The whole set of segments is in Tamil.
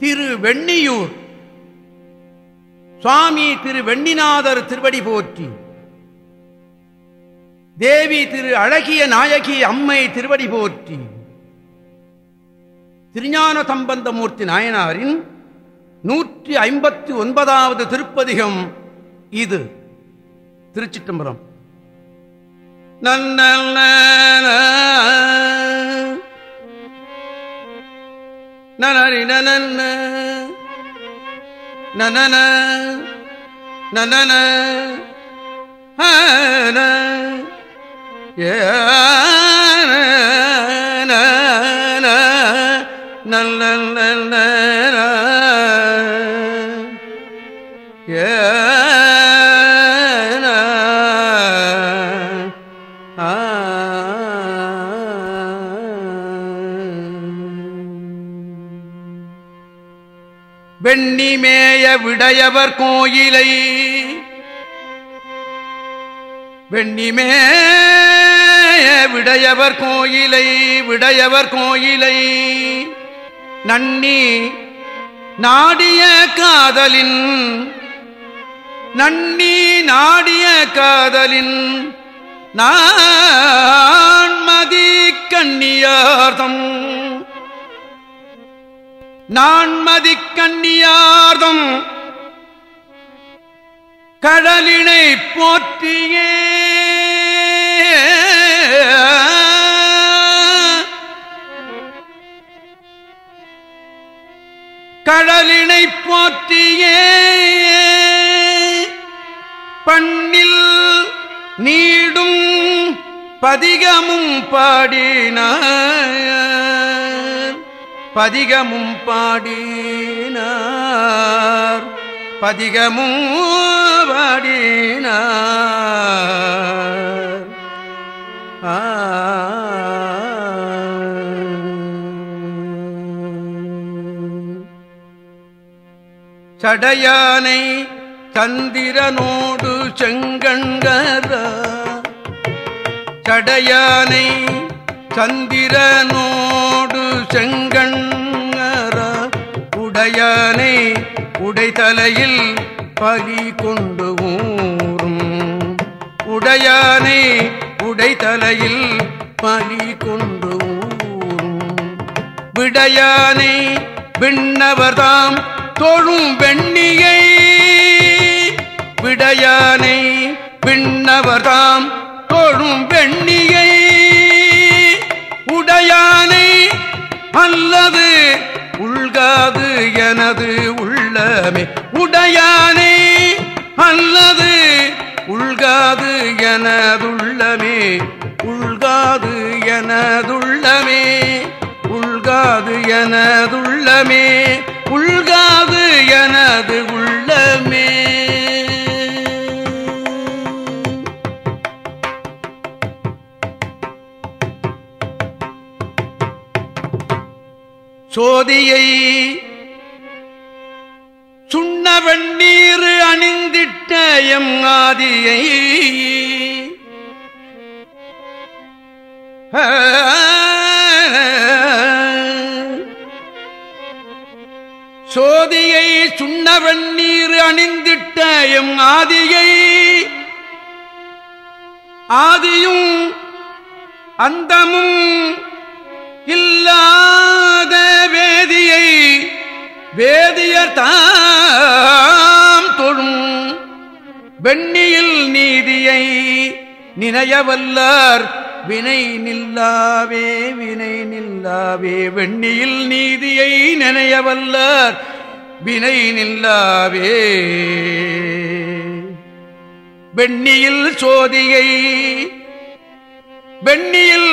திரு வெண்ணியூர் சுவாமி திரு வெண்ணிநாதர் திருவடி போற்றி. தேவி திரு அழகிய நாயகி அம்மை திருவடி போற்றி. திருஞான சம்பந்தமூர்த்தி நாயனாரின் நூற்றி ஐம்பத்தி ஒன்பதாவது திருப்பதிகம் இது. திருச்சிட்டம்பரம் நன்ன நனரி நனன. நனன. நனன ஹன வெண்ணிமேய விடையவர் கோயிலை. வெண்ணிமேய விடையவர் கோயிலை விடையவர் கோயிலை. நன்னி நாடிய காதலின் நன்னி நாடிய காதலின் நான் மதி கண்ணியார்தம். நான்மதி கண்ணியார்தம் கடலினை போற்றியே. கடலினை போற்றியே. பண்ணில் நீடும் பதிகமும் பாடினார் பதிகமும் பாடினார். பதிகமும் பாடினார். சடையானை சந்திரனோடு செங்கண்கர சடையானை சந்திரனோடு செங்கண்ணர உடையானை உடைதலையில் பலி கொண்டு ஊறும். உடையானை உடைதலையில் பலி கொண்டு ஊறும். விடையானை விண்ணவர்தாம் தொழும் வெண்ணியை. விடையானை விண்ணவர்தாம் தொழும் வெண்ணியை. உடையானை அல்லது உள்காது எனது உள்ளமே. உடையானை அல்லது உள்காது எனதுள்ளமே உள்காது எனதுள்ளமே உள்காது எனதுள்ளமே உள்காது எனது உள்ள சோதியை சுண்ண வெண்ணீர் அணிந்திட்ட எம் ஆதியை. சோதியை சுண்ண வெண்ணீர் அணிந்திட்ட எம் ஆதியை. ஆதியும் அந்தமும் இல்லா மத வேதியை வேதியர் தாம் தொழும். வெண்ணியில் நீதியை நினையவல்லார் வினை நில்லாவே வினை நில்லாவே. வெண்ணியில் நீதியை நினையவல்லார் வினை நில்லாவே. வெண்ணியில் சோதியை வெண்ணியில்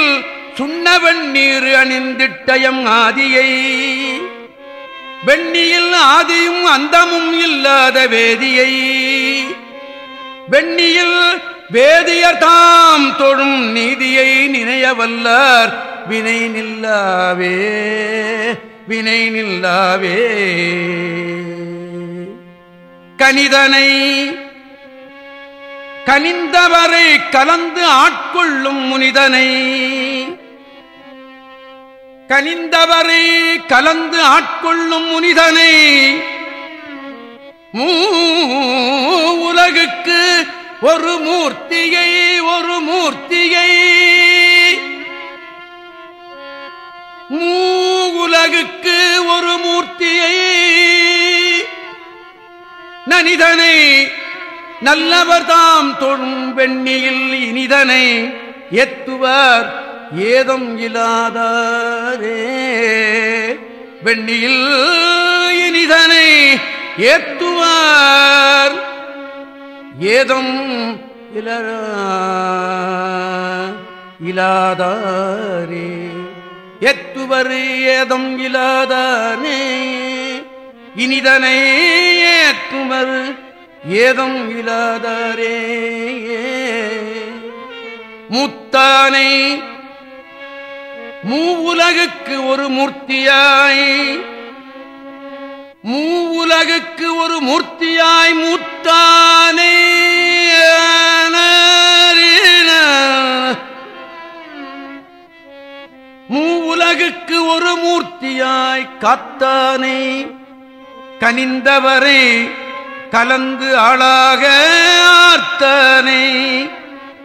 சுண்ணவன் நீர் அணிந்திட்டயம் ஆதியை. வெண்ணியில் ஆதியும் அந்தமும் இல்லாத வேதியை. வெண்ணியில் வேதியர் தாம் தொழும் நீதியை நினையவல்லார் வினை நில்லாவே வினை நில்லாவே. கனிதனை கனிந்தவரை கலந்து ஆட்கொள்ளும் முனிதனை. கனிந்தவரை கலந்து ஆட்கொள்ளும் முனிதனை மூ உலகுக்கு ஒரு மூர்த்தியை ஒரு மூர்த்தியை. மூ உலகுக்கு ஒரு மூர்த்தியை. நனிதனை நல்லவர் தாம் தொழும் வெண்ணியில் இனிதனை எத்துவர் ஏதம் இல்லாதே வெண்ணியில் இனிதனை ஏத்துவார். ஏதம் இலர இலாதாரே. எத்துவர் ஏதம் இலாதானே இனிதனை ஏற்றுவர் ஏதம் இலாதாரே. முத்தானை மூவுலகுக்கு ஒரு மூர்த்தியாய். மூவுலகுக்கு ஒரு மூர்த்தியாய் மூத்தானே. மூவுலகுக்கு ஒரு மூர்த்தியாய் காத்தானே. கனிந்தவரே கலந்து ஆளாக ஆர்த்தானே.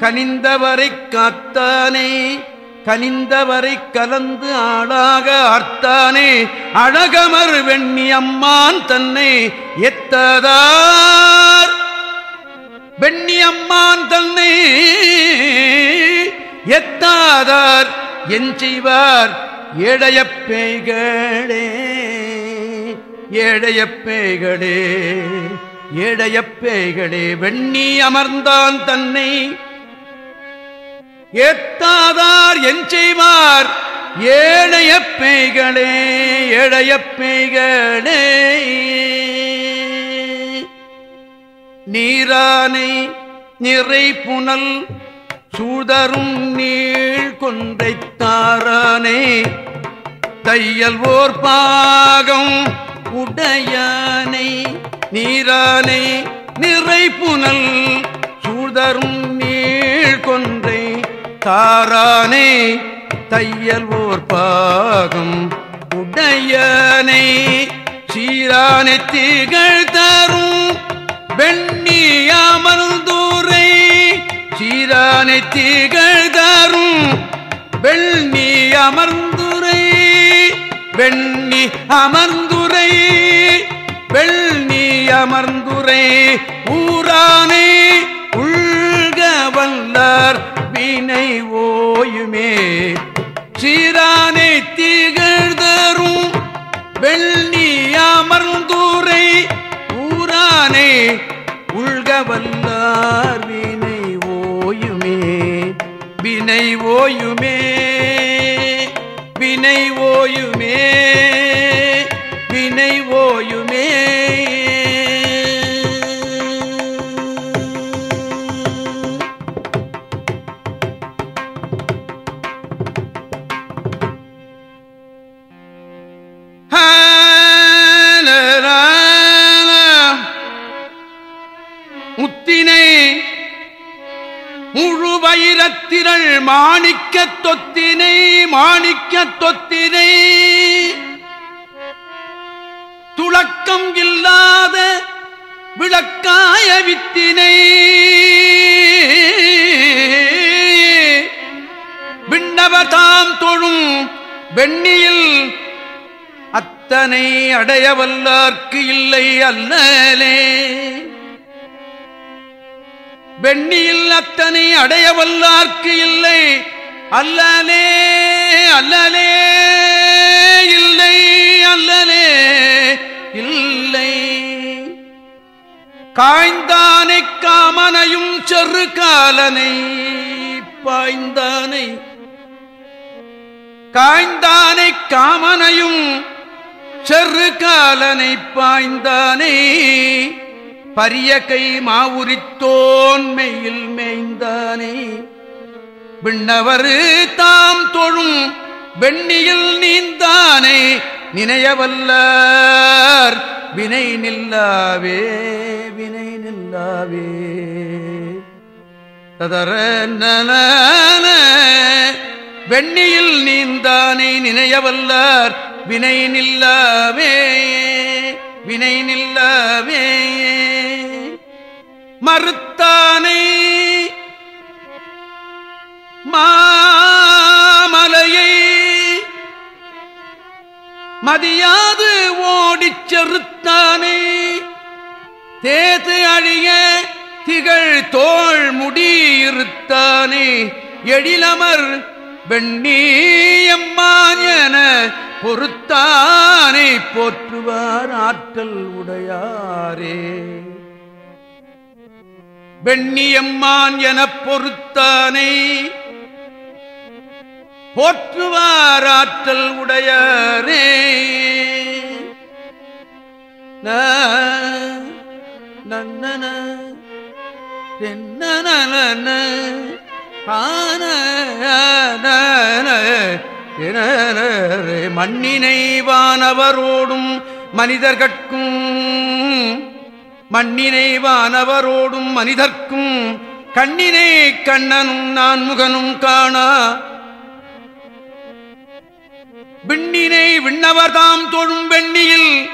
கனிந்தவரை காத்தானே. கனிந்தவரை கலந்து ஆளாக ஆர்த்தானே அழகமர் வெண்ணி அம்மான் தன்னை எத்ததார்? வெண்ணி அம்மான் தன்னை எத்தாதார்? என் செய்வார் ஏழைய பேய்களே ஏழைய பேய்களே ஏழைய பேய்களே வெண்ணி அமர்ந்தான் தன்னை ஏத்தாதார் என் செய்வார். ஏழைய பேய்களே ஏழைய பேய்களே. நீரானை நிறை புனல் சூதரும் நீள் கொன்றைத்தாரானே தையல் ஓர் பாகம் உடையானை நீரானை நிறை புனல் சூதரும் தாரானே தையல் ஓர் பாகம் உடையனை சீரானை தீகள் தரும். வெண்ணி சீரானை தீகள் தரும். வெள்ளி அமர்ந்துரை வெண்ணி அமர்ந்துரை வெள்ளி அமர்ந்துரை ஊரானை வல்லார் வினை ஓயுமே வினை ஓயுமே வினை ஓயுமே. மாணிக்க தொத்தினை மாணிக்க தொத்தினை. துளக்கம் இல்லாத விளக்காய வித்தினை. விண்ணவதாம் தொழும் வெண்ணியில் அத்தனை அடையவல்லார்க்கு இல்லை அல்லலே. வெண்ணியில் அத்தனை அடையவல்லார்க்கு இல்லை. அல்லலே அல்லலே இல்லை அல்லலே இல்லை. காய்ந்தானை காமனையும் செரு காலனை பாய்ந்தானை. காய்ந்தானை காமனையும் செரு காலனை பாய்ந்தானே. பரிய கை மாவுரித்தோன்மையில் மேய்ந்தானே. விண்ணவரு தாம் தொழும் வெண்ணியில் நீந்தானே. நினையவல்லார் வினை நில்லாவே வினை நில்லாவே. ததர வெண்ணியில் நீந்தானை. நினையவல்லார் வினை நில்லாவே வினை நில்லாவே. மறுத்தானை. மாமலையை மதியாது ஓடிச் செறுத்தானே. தேது அழிய திகழ் தோள் முடியிருத்தானே. எழிலமர் வெண்ணீயம்மான் என பொறுத்தானே போற்றுவார் ஆற்றல் உடையாரே. வெண்ணியம்மான் எனப் பொறுத்தானை போற்றுவாராற்றல் உடையரே நன்னன தென்னன மண்ணினை வானவரோடும் மனிதர்கட்கும் மண்ணினை வானவரோடும் மனிதர் கண்ணினை கண்ணனும் நான் முகனும் காணா. விண்ணினை விண்ணவர்தாம் தொழும் வெண்ணியில்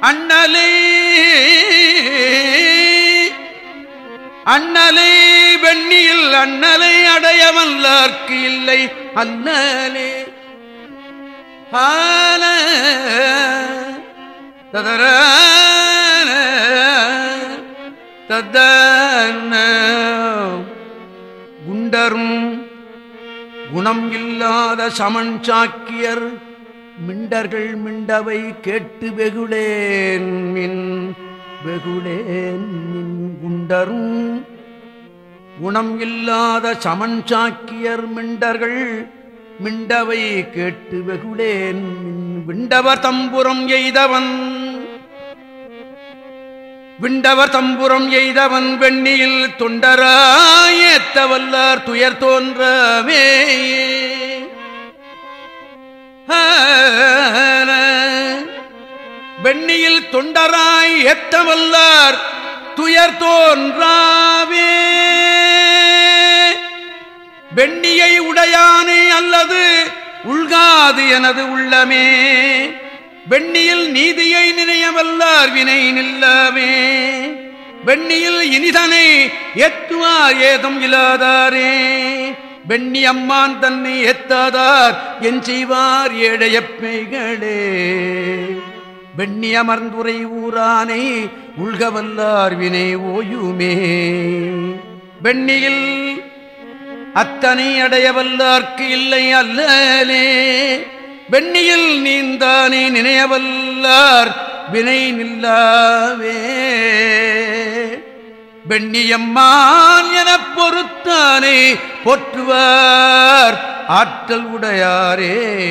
அண்ணலே. அண்ணலே வெண்ணியில் அண்ணலை அடையவல்லார்க்கு இல்லை. அண்ணலே. ஆன ததரா. தத்தன குண்டரும் குணம் இல்லாத சமன் சாக்கியர் மிண்டர்கள் மிண்டவை கேட்டு வெகுளேன் மின் வெகுளேன் மின் குண்டரும் குணம் இல்லாத சமன் சாக்கியர் மிண்டர்கள் மிண்டவை கேட்டு வெகுளேன் மின் விண்டவர் தம்புரம் எய்தவன் விண்டவர் தம்புரம் எய்தவன் வெண்ணியில் தொண்டராயத்தவல்லார் துயர் தோன்றவே. வெண்ணியில் தொண்டராய் எத்தவல்லார் துயர் தோன்றாவே. வெண்ணியை உடையானே அல்லது உள்காது எனது உள்ளமே. வெண்ணியில் நீதியை நினையவல்லார் வினை நில்லவே வெண்ணியில் இனிதனை எத்துவார் ஏதும் இல்லாதாரே. வெண்ணி அம்மான் தன்னை எத்தாதார் என் செய்வார் ஏழைய பெய்களே. வெண்ணி அமர்ந்துரை ஊரானை உள்கவல்லார் வினை ஓயுமே. வெண்ணியில் அத்தனை அடையவல்லார்க்கு இல்லை அல்லலே. வெண்ணியில் நீந்தானே நினையவல்லார் வினை நில்லாவே. வெண்ணியம்மான் எனப் பொறுத்தானே போற்றுவார் ஆற்றல் உடையாரே.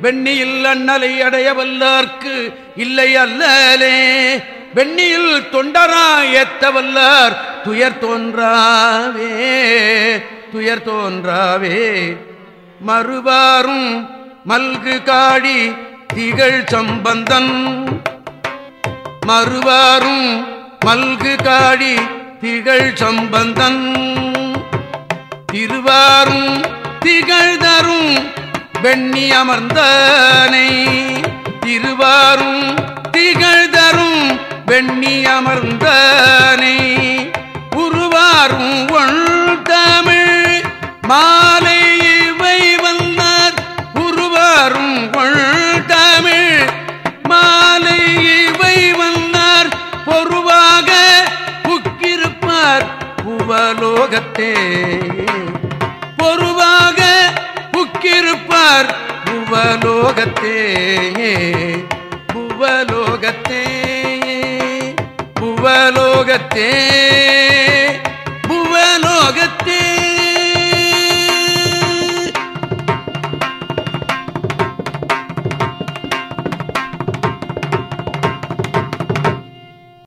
வெண்ணியில் அண்ணலை அடையவல்லார்க்கு இல்லை அல்லலே. வெண்ணியில் தொண்டராய் ஏத்தவல்லார் துயர் தோன்றாவே. துயர் தோன்றாவே. மறுவாரும் மல்கு காடி திகழ் சம்பந்தன். மறுவாரும் மல்கு காடி திகழ் சம்பந்தன். திருவாரும் திகழ் தரும் வெண்ணி அமர்ந்தனை. திருவாரும் திகழ் தரும் வெண்ணி அமர்ந்தனை. உருவாரும் ஒள் தமிழ் மாலை உருவாரும் தமிழ் மாலை இவை வந்தார். பொருவாக புக்கிருப்பார் புவலோகத்தே. பொருவாக புக்கிருப்பார் புவலோகத்தே. புவலோகத்தே. புவலோகத்தே.